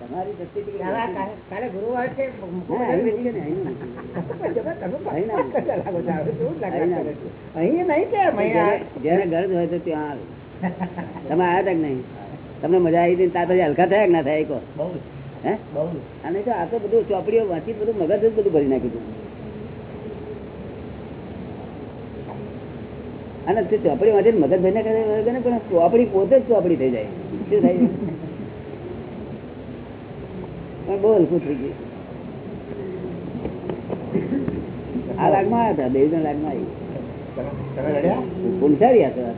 તમારા- થી કાલે ગુરુવાર છે જેને- ગરજ હોય તો ત્યાં આવે. તમે આયા તક નહીં? તમને મજા આવી હતી ત્યાં પછી હલકા થયા કે ના થાય કહો? બહુ હે? અને તો આ તો બધું ચોપડીઓ વાંચી બધું મગજ જ બધું ભરી નાખ્યું હતું. અને તે ચોપડી વાંચીને મગજ ભરી નાખે પણ ચોપડી પોતે જ ચોપડી થઈ જાય. શું થાય પણ બહુ હલકું થઈ ગયું. આ લાગમાં આવ્યા હતા બે લાગમાં આવી. તમે રડ્યા? પુનસારી હતા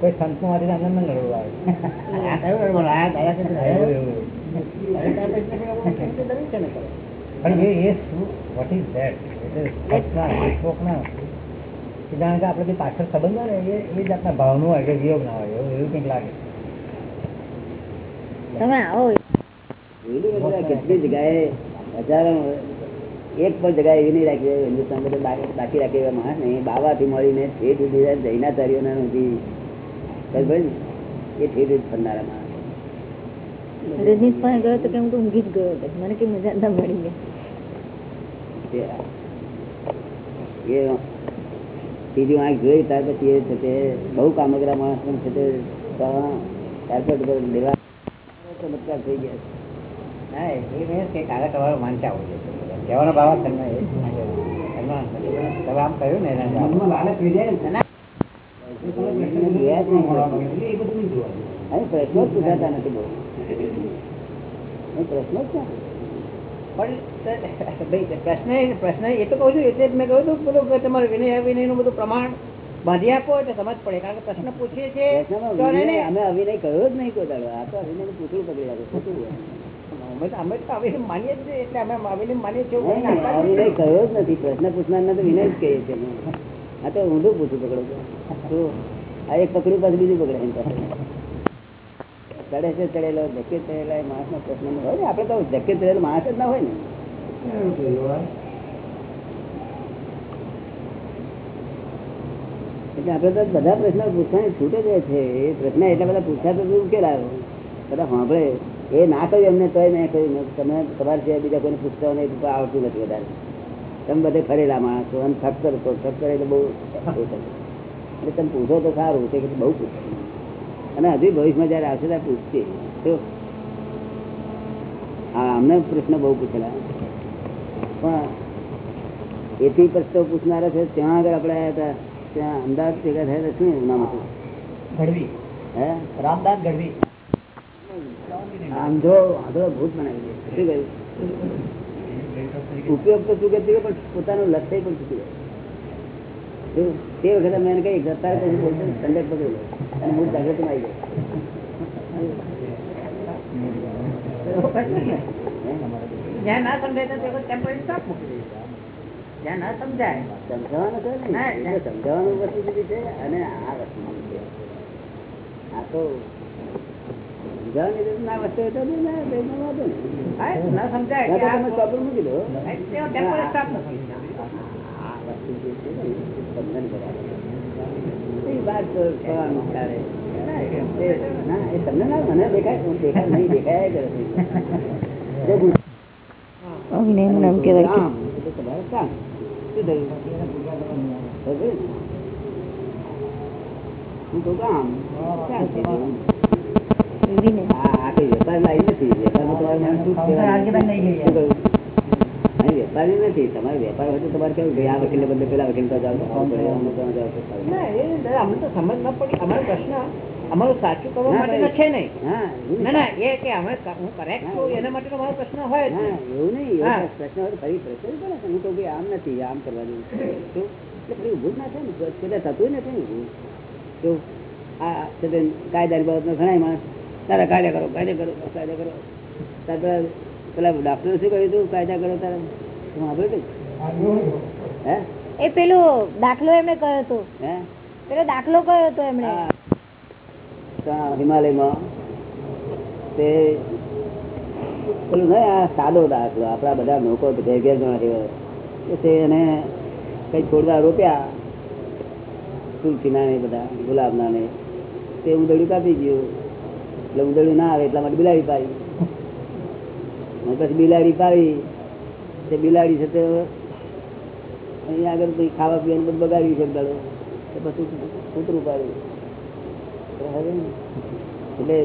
કઈ સંતનું વાંચીને અંદર લડવું આવે? પણ એ એ શું વોટ ઇઝ ધેટ એટલે સ્પષ્ટના કે આપણે જે પાછળ સંબંધ હોય ને એ એ જાતના ભાવનું હોય કે વિયોગ ના હોય એવું એવું કંઈક લાગે. તમે આવો. કેટલી જગ્યાએ હજારો એક પણ જગ્યાએ એવી નહીં રાખી હિન્દુસ્તાન બધું બાકી રાખી એવા માણસ નહીં. બાવાથી મળીને ઠેઠ સુધી જૈના જૈનાચાર્યોના નથી? એ ઠેઠ ફરનારા માણસ રજનીશ પાસે ગયો તો કે તો ઊંઘી જ ગયો હતો. મને કે મજા ના મળી ગઈ? એ ત્રીજી આંખ જોઈ ત્યાર પછી એ છે તે બહુ કામગરા માણસ પણ છે તે એરપોર્ટ પર લેવા ચમત્કાર થઈ ગયા ના, એ મેં કે કાલે તમારો વાંચા આવો છે. કહેવાનો ભાવ તમને તમે આમ કહ્યું ને એના પ્રશ્નો જ પૂછાતા નથી બહુ પ્રશ્નો જ? પણ પ્રશ્ન એ- પ્રશ્ન એ તો કહું છું એટલે જ મેં કહ્યું હતું પેલું તમારે વિનય અવિનયનું બધું પ્રમાણ બાંધી આપો એટલે સમજ પડે કારણ કે પ્રશ્ન પૂછીએ છીએ અમે અભિનય કર્યો જ નહીં કોઈ દાડો આ તો અભિનયનું પૂછવું પકડી હોય. અમે તો અવિનય માનીએ જ એટલે અમે અવિનય માનીએ છીએ અવિનય આપતા જ નથી. પ્રશ્ન પૂછનાર તો વિનય જ કહીએ છીએ. આ તો ઊંધું પૂછું પકડો છો. આ એક પકડ્યું પાછું બીજું પકડે એમ પાસે ચડે છે ચડેલો ધક્કે ચડેલા માણસ નો પ્રશ્ન હોય ને. આપડે તો ધક્કે ચડેલો માણસ જ ના હોય ને. એટલે આપડે તો બધા પ્રશ્નો પૂછવાની છૂટે જાય છે. એ પ્રશ્ન એટલા બધા પૂછ્યા તો શું ઉકેલ બધા સાંભળે. એ ના કહ્યું એમને તોય મેં કહ્યું. તમે તમારે જે બીજા કોઈને પૂછતા નહીં તો આવડતું નથી વધારે. તમે બધે ફરેલા માણસો અને ઠક્કર તો ઠક્કર એટલે બહુ એટલે તમે પૂછો તો સારું છે કે બહુ પૂછો. અને હજી ભવિષ્યમાં જયારે આવશે ત્યારે પૂછશે. તો હા અમને પ્રશ્ન બહુ પૂછેલા. પણ એથી પ્રશ્નો પૂછનારા છે ત્યાં આગળ આપણે આવ્યા હતા ત્યાં અમદાવાદ ભેગા થયા હતા શું નામ હતું? ગઢવી. હે? રામદાસ ગઢવી. આંધો આંધો ભૂત બનાવી દે શું કહ્યું? ઉપયોગ તો ચૂકે ચૂકે પણ પોતાનું લક્ષ્ય પણ ચૂકી જાય. તે વખતે મેં કઈ જતા બોલતો પકડી લો. અને હું જાગૃતિ માં આવી જાય જ્યાં ના સમજાય તો તે વખત મૂકી જ્યાં ના સમજાય. સમજાવવાનું સમજાવવાનું વસ્તુ જુદી છે અને આ વસ્તુ આ તો ના વસ્તુ હોય તો બી ના તો એનો વાંધો નહીં. હા, એ તો ના સમજાય કે ત્યાં તો તમે આ- ચોપડું મૂકી દો તેમાં temporary stop મૂકી દઈશું. આ વસ્તુ જે છે ને એ સમજણ કરાવે. એ વાત તો થવાનું ત્યારે. એ- ના, એ તમને ના મને દેખાય હું દેખાય નહીં દેખાયા કરે છે. જો હું- અવિનયનું નામ કહેવાય કે કામ, એટલે તમારે કામ. શું થયું? ખબર ને? હું કહું કામ. વેપાર નથી. તમારે વેપારી નથી. તમારે વેપાર હોય તો તમારે કેવું? ભાઈ આ વકીલ બદલે પેલા વકીલ તો દાદા, અમને તો સમજ ન પડી. અમારો પ્રશ્ન અમારું સાચું કરવા માટે છે નહીં. ના ના એ કે અમે હું કરેક્ટ છું એના માટે તમારો પ્રશ્ન હોય એવું નહીં. પ્રશ્ન હોય તો ફરી પ્રશ્ન. હું તો કે આમ નથી આમ કરવાનું? એટલે ફરી ઊભું ના થાય ને. પેલા થતું નથી ને. ઊભું તો આ કાયદાની બાબતમાં ઘણા માણસ તારા કાયદા કરો કાયદા કરો કાયદા કરો. તાર પેલા પેલા શું કહ્યું હતું કાયદા કરો તારા. હું સાંભળ્યું? હે? એ પેલો દાખલો એમણે કયો હતો. હે? પેલો દાખલો કયો હતો એમણે. હિમાલયમાં તે પેલું નહીં આ સાદો દાખલો આપણા બધા લોકો ઘેર ઘેર જણા એવા તે એને કઈ છોડવા રોપ્યા. તુલસીના ને બધા ગુલાબના ને. તે હું ઉંદરડ્યું કાપી ગયું. એટલે ઉંદરડ્યું ના આવે એટલા માટે બિલાડી પાડી. પછી બિલાડી પાડી બિલાડી છે તે અહીંયા આગળ પછી ખાવા પીવાનું બધું બગાડ્યું છે તો પછી કૂતરું પાડ્યું. એટલે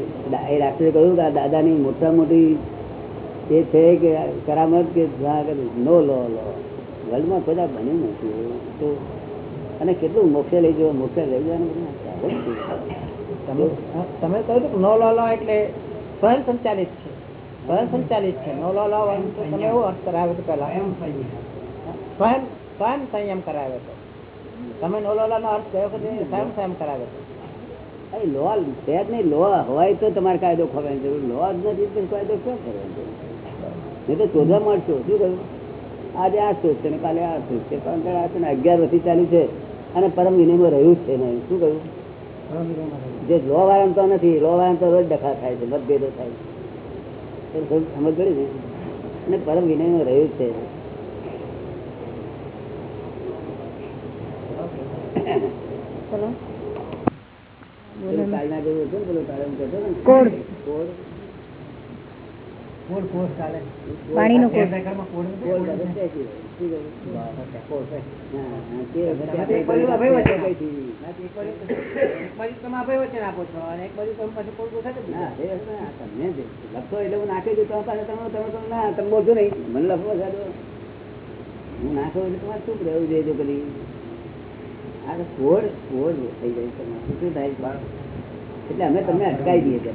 એ ડાક્ટરે કહ્યું કે દાદાની મોટા મોટી એ છે કે કરામત કે નો લો લો. વર્લ્ડમાં બધા બન્યું નથી. તો અને કેટલું મોક્ષે લઈ જવા, મોક્ષે લઈ જવાનું. તમે કહ્યું કે નો લો લો એટલે સ્વયં સંચાલિત છે. સ્વયં સંચાલિત છે. નો લો લો તમે એવો અર્થ કરાવ્યો હતો પહેલા. સ્વયં સ્વયં સંયમ કરાવ્યો હતો તમે નો લો નો અર્થ કયો કે સ્વયં સંયમ કરાવ્યો હતો અરે લો છે જ નહીં. લો હોય તો તમારે કાયદો ખોવાની જરૂર. લો જ નથી કાયદો ક્યાં જરૂર? નહીં તો શોધવા મળશો. શું કહ્યું? આજે આ શોધ છે ને કાલે આ શોધ છે. કારણ કે આ અગિયાર વર્ષથી ચાલ્યું છે. અને પરમ વિનયમાં રહ્યું છે શું કહ્યું? જે લો વાળા તો નથી લો વાળા તો રોજ ડખા થાય છે મતભેદો થાય છે. સમજ પડી ને? અને પરમ વિનય રહ્યું છે. ચલો પેલું કાલના જેવું હતું ને પેલું કાલે એમ કહેતો હતો ને, કોડ ચાલે. પાણીનો છે. હા, હા, તે વખતે તમે આપણે એક બાજુ અભય વચ્ચે એક બાજુ તમે અભય વચન આપો છો અને એક બાજુ તમે પછી કોઈ પૂછે જ ના, એ વખતે ના, તમને જ એટલે હું નાખી દઉં તમે તમે તમે ના તમે બોલશો નહીં. મને લખવો છે હું નાખો એટલે તમારે શું રહેવું જોઈએ જો આ તો કોડ કોડ થઈ જાય તમારે શું થાય એટલે અમે તમને અટકાવી દઈએ છીએ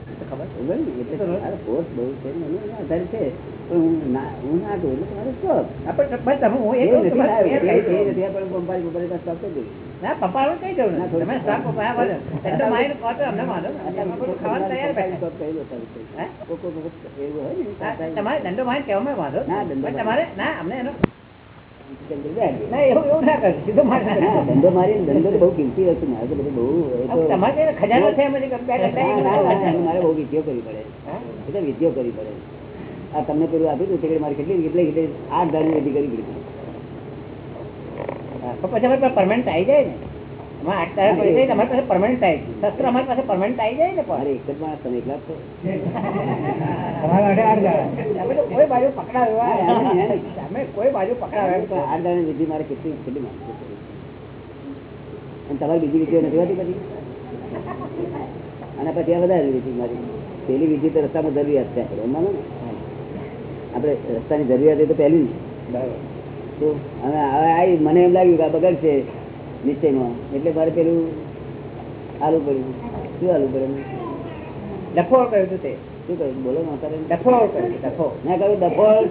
ખબર? એટલે તમારો બહુ છે આધાર છે. હું ના હું ના કહું એટલે તમારે દંડો મારી કહેવામાં વાંધો. તમારે ના અમને એનો મારી તો બધું બહુ ખજાનો છે કરવી પડે? વિધિઓ કરવી પડે આ તમને પેલું આપ્યું હતું મારે કેટલી કેટલી કેટલી આઠ દાડની વિધિ કરવી પડી પછી પરમાનન્ટ આવી જાય ને પરમાનન્ટ આવી શસ્ત્ર અમારી પાસે પરમાનન્ટ આવી જાય ને પણ. એક જ માણસ તમે એકલા છો. તમારે કોઈ બાજુ પકડાવ્યો હા, એમ નહીં, એમ નહીં. અમે કોઈ બાજુ પકડાવ્યો આઠ દાડાની વિધિ મારે કેટલી કેટલી માણસો અને તમારી બીજી વિધિઓ નથી હોતી પછી? અને પછી આ વધારે વિધિ મારી. પેલી વિધિ તો રસ્તામાં જરૂરિયાત છે આપણે માનો ને. આપણે રસ્તાની જરૂરિયાત એ તો પહેલી ને તો હવે હવે આવી મને એમ લાગ્યું કે આ બગડશે. નિશ્ચયમાં. એટલે મારે પેલું આલું પડ્યું શું આલું કર્યું? ડફોળ કહ્યું હતું તે. શું કહ્યું બોલો અત્યારે. ડફોળ કહ્યું ડફો મેં કહ્યું, ડફોળ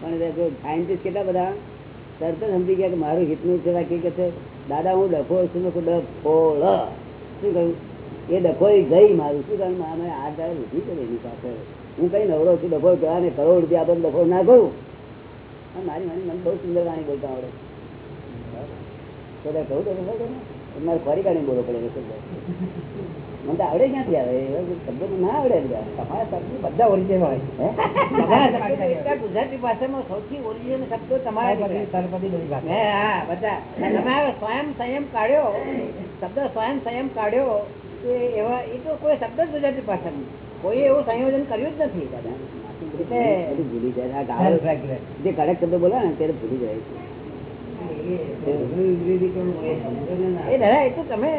પણ સાયન્ટિસ્ટ કેટલા બધા? તરત સમજી ગયા કે મારું હિતનું છે કે છે. દાદા, હું ડફોળ છું. ડફોળ. શું કહ્યું? એ ડફોળી ગઈ મારું. શું કહ્યું? મારે આ દાડે ઊભી કરી એની પાસે. હું કઈ નવરો છું, ડફોળ કહેવા ને કરોડ રૂપિયા આપણને ડફોળ ના કહું મારી મારી મને બહુ સુંદર વાણી બોલતા આવડે. બધા કહું તો? મારે કાઢીને બોલો પડે શબ્દ. મને તો આવડે ક્યાંથી આવે? શબ્દો ના આવડે તમારા શબ્દ બધા ઓરિજિનલ હોય. ગુજરાતી ભાષામાં સૌથી ઓરિજિનલ શબ્દો તમારા. હે, બધા. તમે સ્વયં સંયમ કાઢ્યો શબ્દ સ્વયં સંયમ કાઢ્યો કે એવા એ તો કોઈ શબ્દ જ ગુજરાતી ભાષામાં. કોઈ એવું સંયોજન કર્યું જ નથી. દાદા ભૂલી જાય. જે કડક શબ્દો બોલે ને ત્યારે ભૂલી જાય. છે એ તો તમે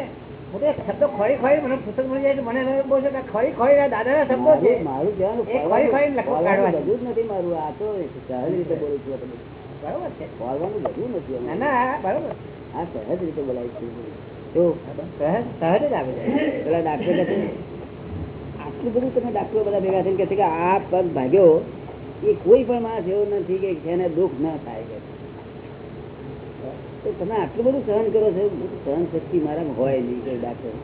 શબ્દો ખોરી ખોરી મને પુસ્તક મળી જાય મને બહુ છે ખોરી ખોરી આ દાદાના શબ્દો છે. મારું મારું કહેવાનું એ ખોરી ખોરીને કાઢવાનું. બધું જ નથી મારું આ તો સહજ રીતે બોલું છું બરોબર છે. ખોરવાનું બધું નથી ના ના બરોબર. આ સહજ રીતે બોલાય છે. સહજ સહજ જ આવે છે. પેલા ડાક્ટર કહે આટલું બધું તમે ડાક્ટરો બધા ભેગા થઈને કહે છે કે આ પગ ભાગ્યો એ કોઈ પણ માણસ એવો નથી કે જેને દુઃખ ન થાય કે તમે આટલું બધું સહન કરો છો સહન શક્તિ મારા હોય નહીં ડાક્ટર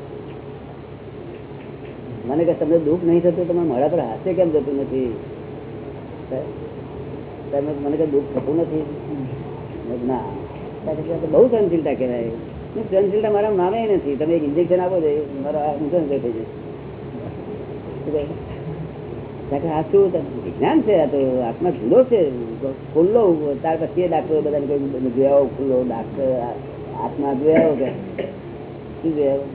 મને કે તમને દુઃખ નહીં થતું, તમે મારા પર હાથે કેમ જતું નથી? તમે મને કે દુઃખ થતું નથી? ના. બહુ સહનશીલતા કહેવાય. સહનશીલતા મારા નામે નથી. તમે એક ઇન્જેક્શન આપો છો મારા સહન થઈ જશે. આ શું વિજ્ઞાન છે આ તો, આત્મા ખુલ્લો છે. ખુલ્લો, ત્યાર પછી એ ડાક્ટરો બધાને ખુલ્લો, ડાક્ટર, આત્મા જોયાવો કે? શું જોયાવો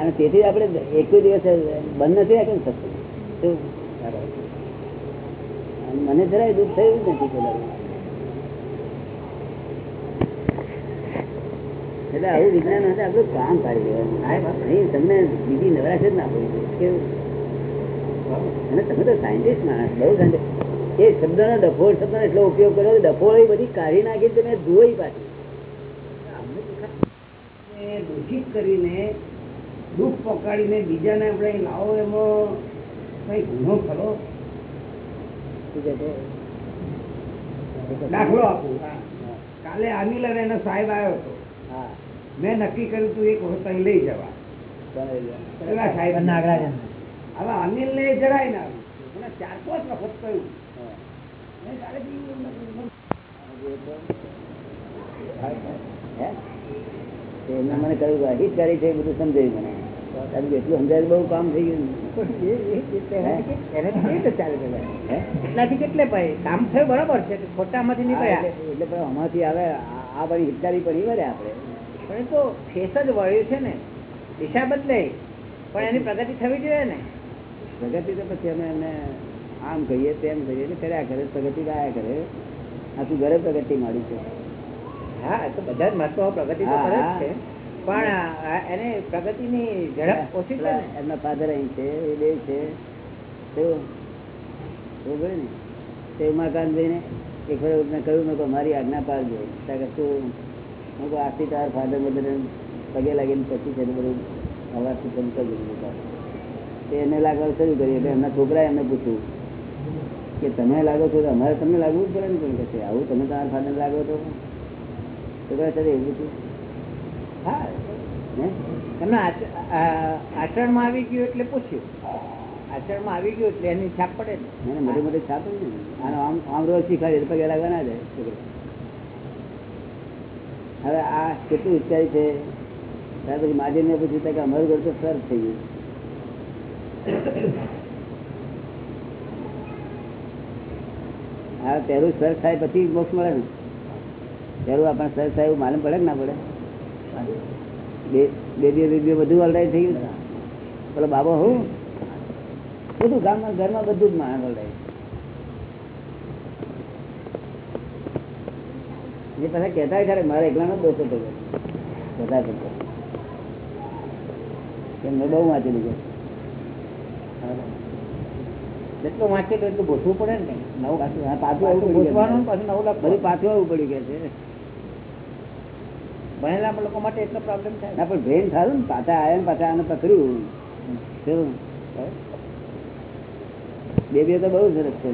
અને તેથી આપણે એક દિવસ બંધ નથી રાખ્યું થતું. શું મને જરાય દુઃખ થયું નથી પેલા એટલે આવું વિજ્ઞાન હશે આપણું કામ કાઢી તમને બીજી નવરાશ જ ના પડી કેવું? અને તમે તો સાયન્ટિસ્ટ માણસ બહુ સાયન્ટિસ્ટ એ શબ્દનો ડફોળ શબ્દનો એટલો ઉપયોગ કર્યો કે ડફોળ બધી કાઢી નાખી તમે ધોઈ પાછી. દૂષિત કરીને દુઃખ પકડીને બીજાને આપણે લાવો એમાં કઈ ગુનો ખરો? દાખલો આપું. કાલે અનિલ અને એનો સાહેબ આવ્યો હતો. હા. મેં નક્કી કર્યું તું એક વખત લઈ જવા. હવે અનિલ ને જરાય ના મને ચાર પાંચ વખત કહ્યું. એમને મને કહ્યું હિત કરી છે બધું સમજાયું મને. કારણ કે એટલું સમજાય બહુ કામ થઈ ગયું? એટલાથી કેટલે ભાઈ? કામ થયું બરાબર છે ખોટા માંથી નીકળ્યા. એટલે એટલે પણ આમાંથી આવે આ આ બધી હિતકારી પડી વળે આપણે. પણ એ તો ફેસ જ વળ્યું છે ને. દિશા બદલે પણ એની પ્રગતિ થવી જોઈએ ને. પ્રગતિ તો પછી અમે એને આમ કહીએ તેમ કહીએ એટલે કર્યા કરે પ્રગતિ ગાયા કરે. આ તું ઘરે પ્રગતિ મળી છે. હા તો બધા જ મહત્વ પ્રગતિ તો કરે જ છે. પણ એને પ્રગતિની ઝડપ ઓછી છે એમના ફાધર અહીં છે એ બે છે. ને? તે ઉમાકાંત ભાઈને એક વાર કહ્યું મેં મારી આજ્ઞા પાડજો તું હું આરતી તાર ફાધર મધર પગે લાગીને પછી છે બધું અવાજથી બંધ કરી દીધું એને લાગવાનું શરૂ કર્યું. એટલે એમના છોકરાએ એમને પૂછ્યું કે તમે લાગો છો તો અમારે તમને લાગવું જ પડે ને કોઈ કહેશે આવું તમે તમારા ફાધર લાગો છો? છોકરા સાથે એવું પૂછ્યું. હા એમના આચરણમાં આવી ગયું એટલે પૂછ્યું. આચરણમાં આવી ગયું એટલે એની છાપ પડે ને. મોટી મોટી છાપ ને. આનો આમ આમ રોજ શીખવાડીએ તો પગે લાગવાના જાય છોકરા. હવે આ કેટલું ઊંચાઈ છે? ત્યાર પછી માજી ને પૂછ્યું કે અમારું ઘર તો સર થઈ ગયું. હા પહેલું સર થાય પછી મોક્ષ મળે ને. પહેલું આપણને સર થાય એવું માલુમ પડે કે ના પડે? બે બે બે બે બધું ઓલરાઈટ થઈ ગયું? પેલો બાબો હું? બધું ગામમાં ઘરમાં બધું જ માણસ ઓલરાઈટ એ પાછા કહેતા ખરે મારે એકલાનો દોષ હતો બધા કરતા મેં બહુ વાંચી છે જેટલું વાંચેલું એટલું ભૂસવું પડે ને નવું પાછું પાછું ભૂસવાનું કે પાછું નવું બધું લખવાનું પાછું આવવું પડી ગયા છે. ભણેલા લોકો માટે એટલો પ્રોબ્લેમ થાય. ના પણ ભેન સારું ને. પાછા આવ્યા ને પાછા આને પકડ્યું. બે બે તો બહુ સરસ છે.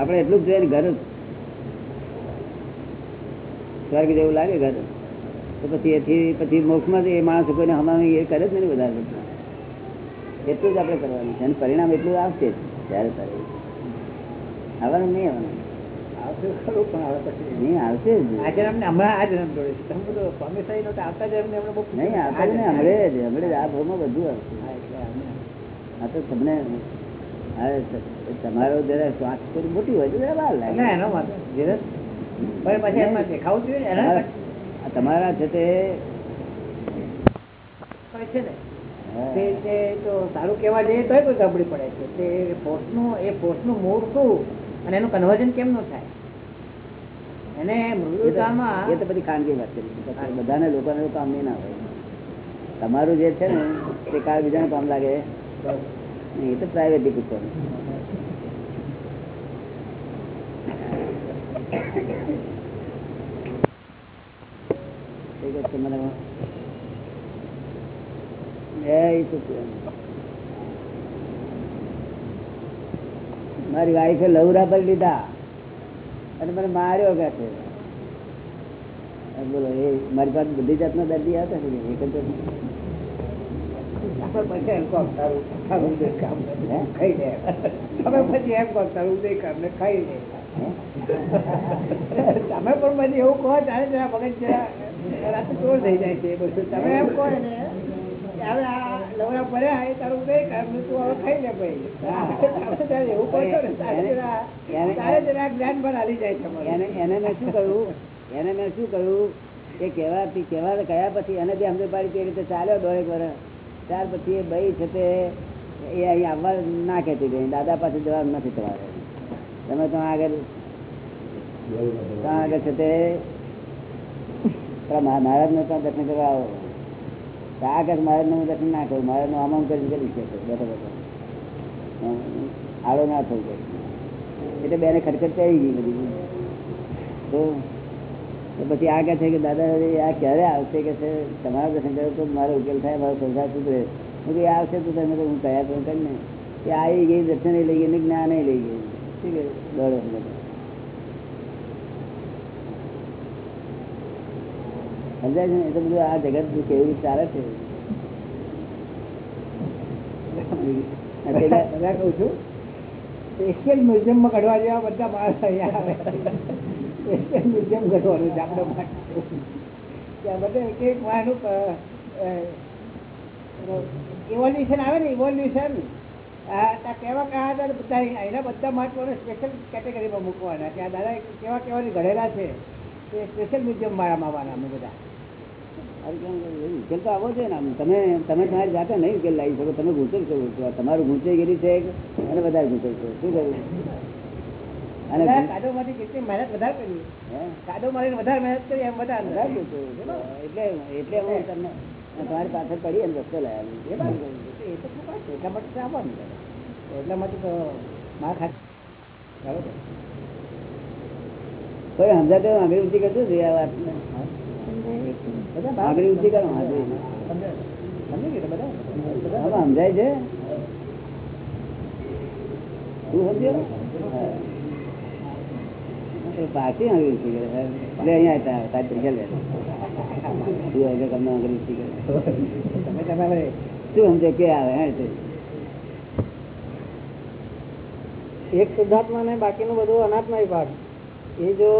આપણે એટલું જ જોઈએ ઘર સ્વર્ગ જેવું લાગે ઘર. તો પછી એથી પછી મોક્ષમાં એ માણસ કોઈને હમામી એ કરે જ નહીં વધારે. એટલું જ આપણે કરવાનું છે. અને પરિણામ એટલું આવશે ત્યારે તારે આવવાનું નહીં આવવાનું. આવશે નહીં જ. હમણાં આ હમણે ભાવમાં બધું આવશે. આ તો તમને તમારો જરા શ્વાસ થોડી મોટી હોય તો બહાર લાગે. એનો પછી તમારા- છે તે છે ને તે તે તો સારું કહેવા જઈએ તોય ગબડી પડે છે. તે ફોર્સનું એ ફોર્સનું મૂળ શું? અને એનું કન્વર્ઝન કેમ નું થાય એને મૃદુતામાં એ તો બધી ખાનગી વાત કરી બધાને લોકોને કામ નહીં ના હોય. તમારું જે છે ને તે કાર બીજાને કામ લાગે. એ તો પ્રાઇવેટ પૂછવાનું ઠીક છે મને જય સચિદાનંદ. મારી વાઈફે લવરા પર લીધા અને મને માર્યો કે છે બોલો, એ મારી પાસે બધી જાતના દર્દી આવતા ને એક જ. પછી એમ કોક સારું તારું દેખામ હે? ખાઈ દે પછી એમ કહો તારું દેખામ ને ખાઈ હે? તમે પણ પછી એવું કહો ત્યારે જરા મગજ જરા ચોર થઈ જાય છે બધું. તમે એમ કહો ને હવે આ લવરા પડ્યા એ તારું દેખામ ને તું હવે ખાઈ લે ભાઈ. એવું કહો છો ને ત્યારે જરા એને- જ્ઞાન પણ હાલી જાય છે એને એને મેં શું કહ્યું? એને મેં શું કહ્યું? એ કહેવાથી કહેવા કયા પછી એને બી સમજ પાડી તે રીતે ચાલ્યો દોરેક વર્ષ ત્યાર પછી એ ભાઈ છે તે એ અહીં આવવા ના કહેતી ગઈ દાદા પાસે જવાનું નથી તમારે. તમે તો આગળ ત્યાં આગળ દર્શન કરવા આવો. તો આગળ મહારાજનું દર્શન ના કરું. મહારાજનું આમ કરી કરી છે? બેઠો આડો ના થવું એટલે બેને ખટખટ થઈ ગઈ બધી. તો પછી આ કહે છે કે, દાદા આ ક્યારે આવશે? કે છે, તમારા દર્શન કરો તો મારો ઉકેલ થાય, મારો સંસાર સુધરે. હું કે આવશે તો તમે તો હું કયા તો કરીને કે આવી ગઈ, દર્શન લઈ ગઈ ને જ્ઞાન લઈ ગયું. ઠીક છે દોડો. સમજાય છે ને? એ બધું આ જગત કેવું ચાલે છે? બધા કહું છું એશિયન મ્યુઝિયમમાં કઢવા જેવા બધા માણસ અહીંયા આવે. એશિયન મ્યુઝિયમ કઢવાનું છે આપણે ત્યાં બધે એક એક માનું ઇવોલ્યુશન આવે ને ઇવોલ્યુશન કેવા કયા હતા બધા એના બધા મહત્વને સ્પેશિયલ કેટેગરીમાં મૂકવાના કે આ દાદા કેવા કેવાની ઘડેલા છે. એ સ્પેશિયલ મ્યુઝિયમ મારા માવાના અમે બધા. ઉકેલ તો આવો છે ને તમે તમે તમારી જાતે નહીં ઉકેલ લાવી શકો તમે ગૂંચલ છો. તમારું ગૂંચાઈ ગયેલી છે અને વધારે ગૂંચલ છો. શું કરવું અને બધા કાદવમાંથી જેટલી મહેનત વધારે કરી. હે? કાદવ વધારે મહેનત કરી એમ વધારે વધારે એટલે એટલે હું તમને તમારી પાછળ પડી રસ્તો લાવ્યા એ તો? એટલા માટે તો આવવાનું એટલા માટે તો માર ખાતે બરાબર કોઈ સમજાતો અભિવૃદ્ધિ કરતું હતું આ વાતને? આંગળી સમજાય. છે? કે આવે એક શુદ્ધાત્મા ને બાકીનું બધું અનાત્મા ભાગ એ જો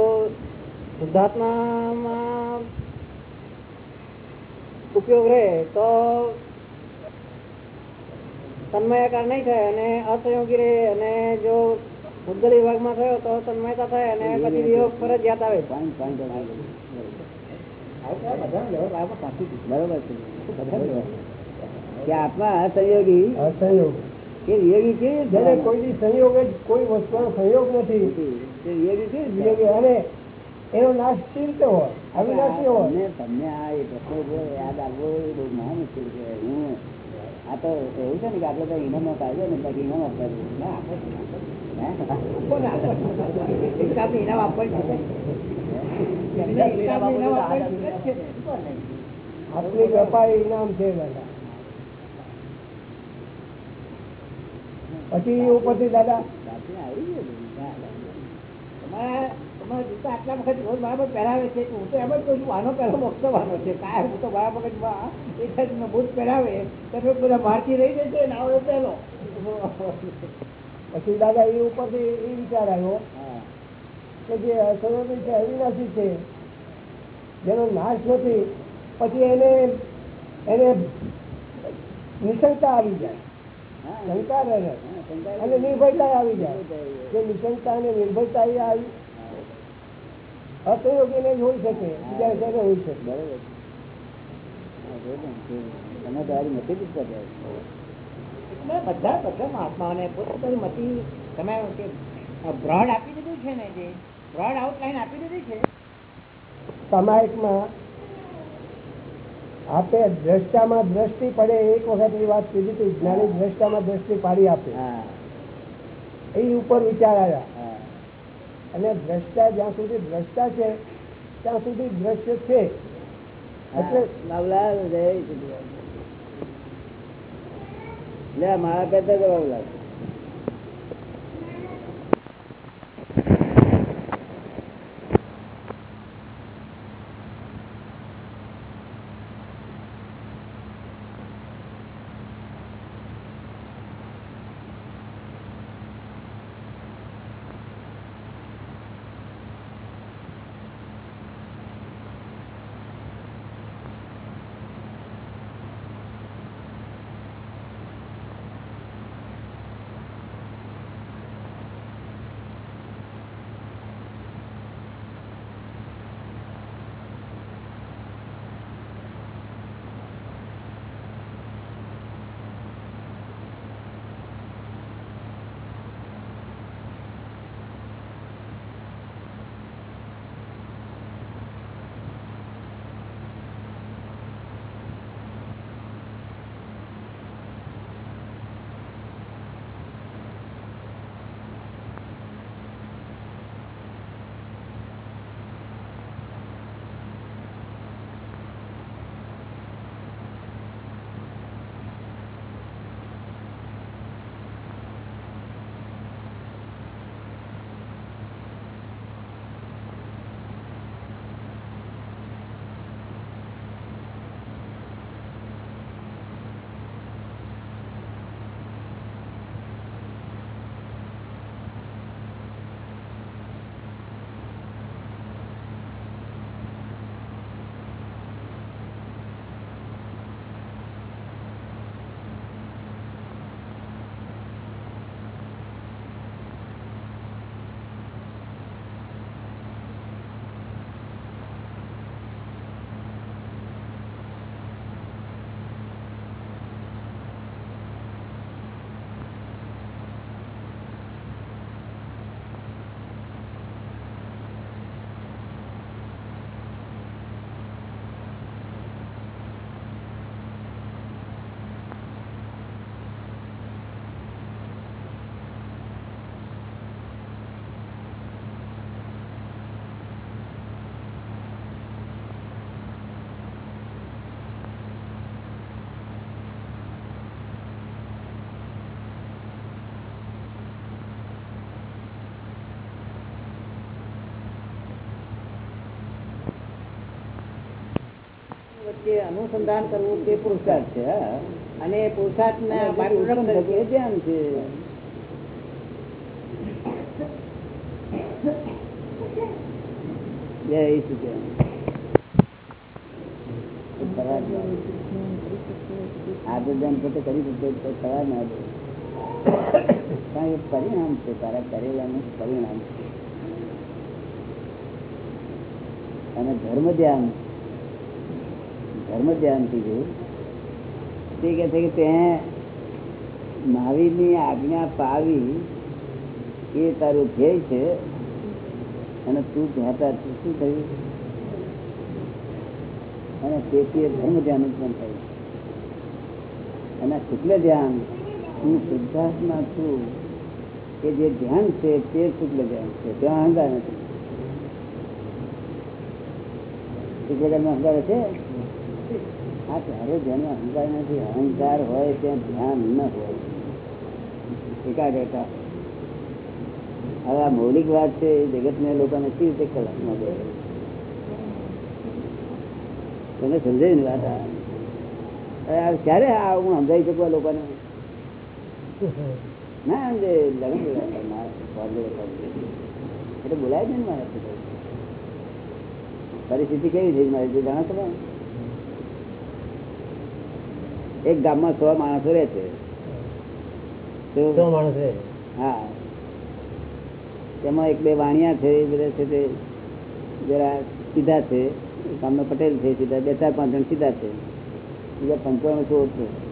શુદ્ધાત્મામાં ઉપયોગ રહે તો તન્મયાકાર નહીં થાય અને અસહયોગી રહે અને જો ઉદ્ગલ વિભાગમાં થયો તો તન્મયતા થાય અને પછી વિયોગ ફરજિયાત આવે. બરાબર. છે. આત્મા અસહયોગી અસહયોગ. કે વિયોગી કોઈ સંયોગ કોઈ વસ્તુનો સંયોગ નથી. વિયોગી કેવી વિયોગી. અને એનો નાશ શી રીતે હોય અવિનાશી હોય. તમને તમને આ એ પ્રશ્ન જો યાદ આવવો એ બહુ મહા મુશ્કેલ છે. હું આ તો એવું છે ને કે આપણે તો ઇનામમાં કાઢ્યો ને બાકી ઇનામ આપતા? આપણી વેપારી ઇનામ છે દાદા. પછી ઉપરથી દાદા? રાત્રે આવી ગયો આટલા વખત રોજ બરાબર પહેરાવે છે હું તો એમ જ કહું છું આનો પહેલો મોક્ષ વાનો છે. કાંઈ હું તો મારા મગજમાં એ જ બૂટ પહેરાવે તમે બધા ભારતી રહી જશે ને આવો પહેલો પછી દાદા એ ઉપરથી એ વિચાર આવ્યો કે જે અસરોની છે અવિનાશી છે જેનો નાશ નથી પછી એને એને નિશંકતા આવી જાય. હા. શંકા રહે અને નિર્ભયતા આવી જાય. જે નિશંકતા અને નિર્ભયતા આવી અસહયોગીને જ હોઈ શકે બીજા વિચારે હોઈ શકે? બરોબર. ને? તમે તમારી મતી જ બધા બધા મહાત્માઓને પોતપોતાની મતી તમે કે બ્રોડ આપી દીધું છે ને જે બ્રોડ આઉટલાઈન આપી દીધી છે? સામાયિકમાં આપે દ્રષ્ટામાં દ્રષ્ટિ પડે એક વખત એ વાત કીધી હતી જ્ઞાની દ્રષ્ટામાં દ્રષ્ટિ પાડી આપે. હા. એ ઉપર વિચાર આવ્યા. અને દ્રષ્ટા જ્યાં સુધી દ્રષ્ટા છે, ત્યાં સુધી દ્રશ્ય છે. એટલે નવલાલ જય મારા પેતા જવાબ લાગે વચ્ચે અનુસંધાન કરવું તે પુરુષાર્થ છે. અને પુરુષાર્થ ના એ ધ્યાન છે જય સચિદાનંદ. પોતે કરી શકતો થવા ના દે કારણ કે પરિણામ છે તારા કરેલાનું પરિણામ છે અને ધર્મ ધ્યાન ધર્મ ધ્યાનથી તે કે છે કે તે મહાવીરની આજ્ઞા પાવી એ તારું ધ્યેય છે અને તું ધ્યાતા શું થયું? અને તેથી ધર્મ ધ્યાન ઉત્પન્ન થયું. અને શુક્લ ધ્યાન, હું શુદ્ધાર્થમાં છું, કે જે ધ્યાન છે તે શુક્લ ધ્યાન છે. ત્યાં અહંકાર નથી. શુક્લ ધ્યાનમાં અહંકાર છે આ ત્યારે જેને અહંકાર નથી અહંકાર હોય ત્યાં ધ્યાન ન હોય. એકાગ્રતા હવે આ મૌલિક વાત છે, એ જગતને લોકોને કેવી રીતે કલાકમાં દે તમે સમજાય ને વાત આ? ક્યારે આ હું સમજાવી શકું લોકોને? ના સમજે લગ્ન એટલે બોલાય છે ને મારા પરિસ્થિતિ કેવી છે મારી જે જાણો તમે એક ગામમાં સો માણસો રહે છે. તો- હા. તેમાં એક બે વાણિયા છે એ બધા છે તે જરા સીધા છે. ગામના પટેલ છે સીધા બે ચાર પાંચ જણ સીધા છે. બીજા પંચાણું સો છે?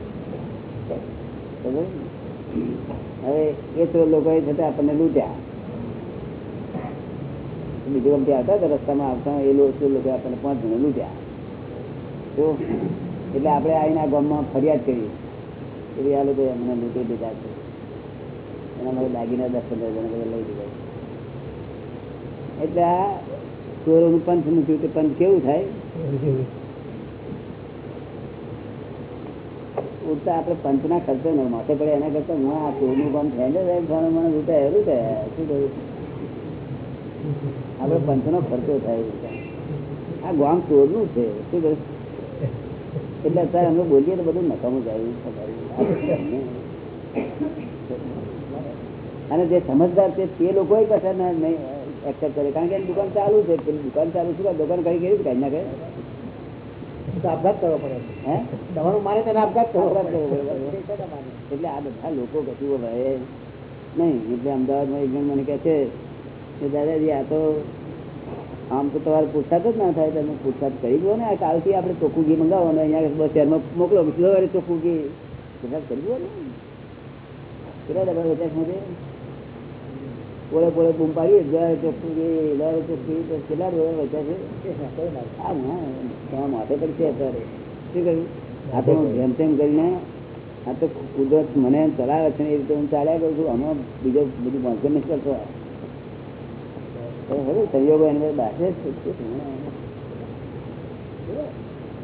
હવે એ ચોર લોકોએ છતાં આપણને લૂંટ્યા. બીજું ગમતી આવતા રસ્તામાં આવતા એ લોકો આપણને પાંચ જણ લૂંટ્યા. તો એટલે આપણે આવીને આ ગામમાં ફરિયાદ કરી. ભાઈ આ લોકોએ અમને લૂંટી દીધા છે. એના માટે દાગીના દસ પંદર લઈ દીધા એટલે આ ચોરોનું પંચ મૂક્યું કે પંચ કેવું થાય? ઉડતા આપણે પંચના ખર્ચો નહીં માથે પડે એના કરતા હું આ ચોરનું કામ ને જાય ઘણું મને રૂટે એવું છે શું કહ્યું આપણે પંચનો ખર્ચો થાય. આ ગામ ચોરનું છે. શું કહ્યું એટલે અત્યારે અમે બોલીએ તો બધું નકામું જાય અને જે સમજદાર છે તે લોકો પાછા નહીં એક્સેપ્ટ કરે કારણ કે દુકાન ચાલુ છે. પેલી દુકાન ચાલુ છે દુકાન કઈ કેવી કઈ ના કઈ આપઘાત કરવો પડે. હે? તમારું મારે તેને આપઘાત કરવો પડે. પડે. એટલે આ બધા લોકો કશું રહે નહીં. એટલે અમદાવાદમાં એક જણ મને કહે છે કે દાદાજી આ તો આમ તો તમારે પૂછતાછ જ ના થાય, તમે પૂછતાછ કરી દો ને. કાલથી આપણે ચોખ્ખું ઘી મંગાવો અહીંયા બસ શહેરમાં મોકલો કેટલો વાર ચોખ્ખું ઘી. પૂછતાછ કરી દો ને. કેટલા વેચાશ મને પોળે પોળે બૂમ પાડીએ દર ચોખ્ખું ઘી દર ચોખ્ખું કેટલા વેચાશે આ હા તમારા માથે પડશે અત્યારે. શું કહ્યું? આ તો જેમ તેમ કરીને, આ તો કુદરત મને ચલાવે છે એ રીતે હું ચાલ્યા કરું છું. આમાં બીજો બધું ભણતર નથી કરતો. તો હવે સંયોગો એની અંદર બાસે જ છે.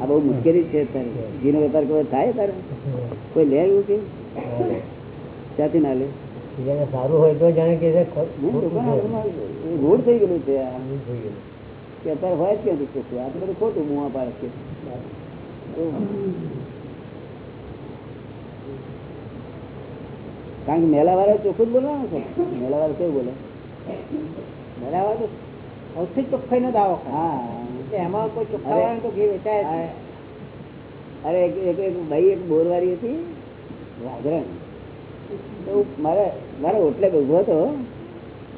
આ બહુ મુશ્કેલી છે તારે. ઘીનો વેપાર કોઈ થાય તારે? કોઈ લે એવું કે? ક્યાંથી ના લે? બીજાને સારું હોય તો જાણે કે છે ખોટ- નહીં, ખોટું દુકાન છે. આપણમાં રોડ થઈ ગયેલું છે આ. એવું થઈ ગયેલું. કે અત્યારે હોય જ ક્યાંથી ચોખ્ખું આ તો બધું ખોટું મુવા પાડે છે. કારણ કે મેલા વાળા ચોખ્ખું જ બોલવાનું છે. મેલા વાળા કેવું બોલે? તો સૌથી ચોખ્ખાઈ નો દાવો. હા એમાં કોઈ ચોખ્ખા તો ઘી વેચાય અરે એક એક એક ભાઈ એક બોરવારી હતી. વાઘરણ. તો મારે મારે હોટલે ઊભો હતો.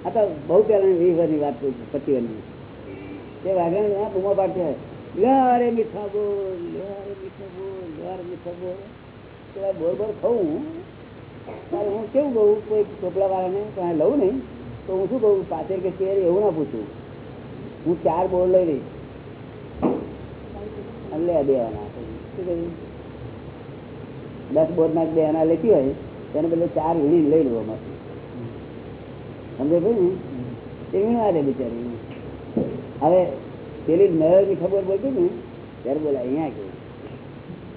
આ તો બહુ પહેલાની વીસ વર્ષની વાત છું, વર્ષની તે વાઘરણ ના બૂમો હોય. લે મીઠા બોલ લે મીઠા બોલ લે મીઠા બોલ. પેલા બોર બોર ખાઉં. હું કેવું કહું કોઈ ચોપડા વાળાને લઉં નહીં. તો હું શું કહું? પાછળ કે શેર એવું ના પૂછું. હું ચાર બોર્ડ લઈ લઈશ. અને લે દેવાના દસ બોર્ડ ના બે એના લેતી હોય, તેને બદલે ચાર વીણી લઈ લો આમાંથી. સમજે ભાઈ ને? એ વીણવા દે બિચારી. હવે પેલી નળની ખબર બોલતી ને, ત્યારે બોલા, અહીંયા કે.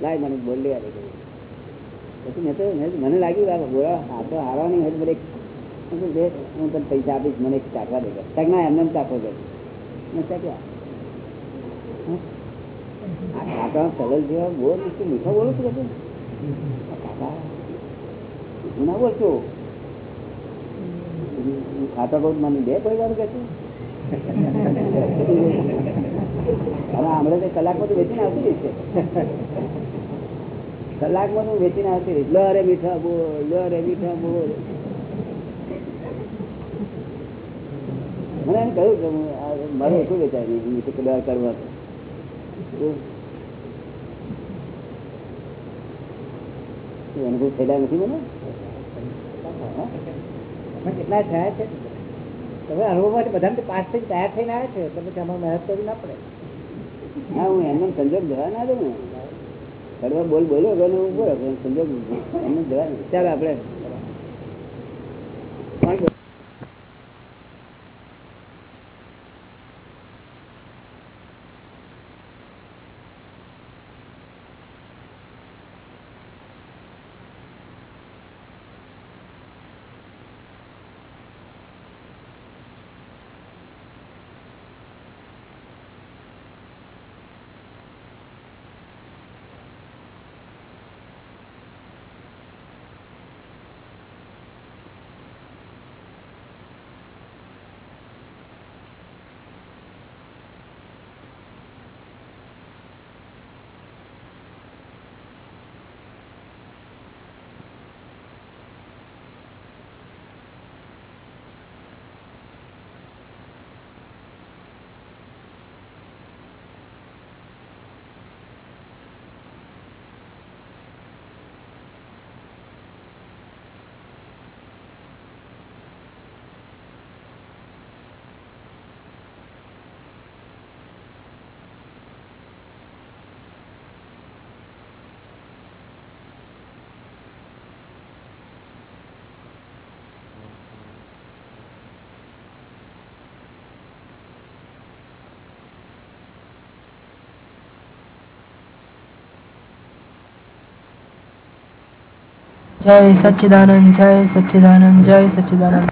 લાય મને બોલ લેવા દે. પછી મેં તો મને લાગ્યું બોલા આ તો હારવા હોય મને "દે, હું તને પૈસા આપીશ મને ચાખવા દે. ચાક ના એમને ચાખો દે મેં કાકા જેવા બોલ નથી મીઠા બોલો છો બધું. કાકા ના બોલશો હું ખાતા કહું મને બે કોઈ વાર કે છે? હવે હમણાં તો કલાકમાં તો વેચીને આવતી રહી છે. કલાકમાં તો વેચીને આવતી રહી લો મીઠા બોલ લો રે મીઠા બોલ. એને કહ્યું કે હું મારે શું મીઠું કદાચ કરવા અનુભવ થયેલા નથી મને? કેટલા થયા છે? તમે અનુભવમાંથી બધાને પાસ થઈ તૈયાર થઈને આવ્યા છે તમે તમારે મહેનત કરવી ના પડે. હા હું એમને સંજોગ જવા ના દઉં ને. કરવા બોલ બોલ્યો બોલો સંજોગ એમને જવા. ચાલો આપણે જય સચ્ચિદાનંદ જય સચ્ચિદાનંદ જય સચ્ચિદાનંદ